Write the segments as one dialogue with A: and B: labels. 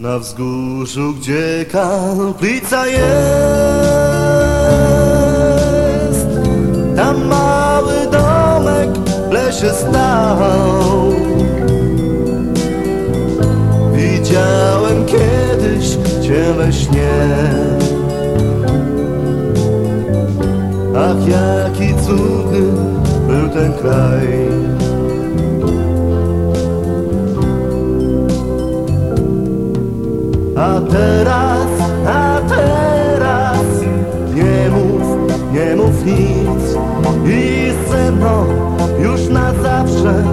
A: Na wzgórzu, gdzie kaplica jest Tam mały domek w lesie stał. Widziałem kiedyś Cię we śnie. Ach, jaki cudny był ten kraj A teraz, a teraz Nie mów, nie mów nic. I ze mną już na zawsze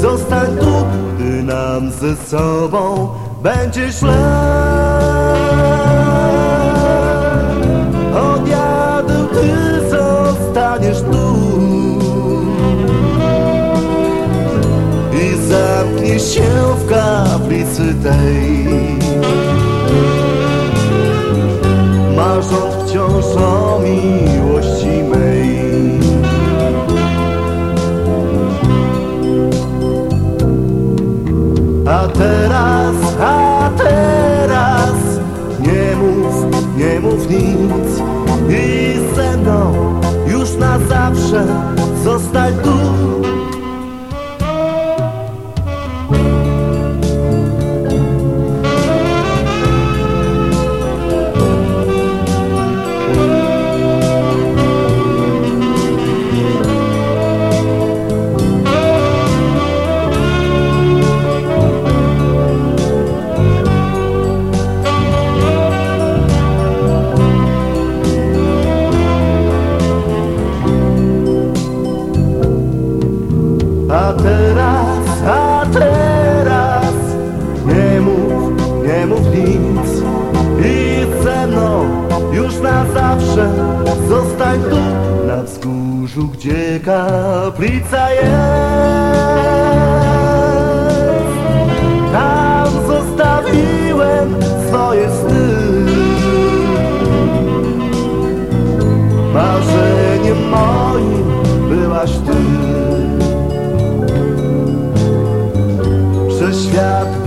A: Zostań tu, gdy nam ze sobą będzie źle Odjadę, ty zostaniesz tu. I zamkniesz się w kaplicy tej A teraz, a teraz nie mów, nie mów nic i ze mną już na zawsze A teraz, a teraz Nie mów, nie mów nic. I ze mną już na zawsze Zostań tu na wzgórzu, gdzie kaplica jest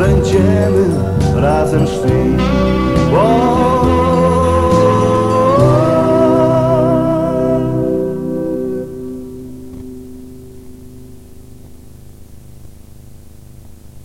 A: będziemy razem szli.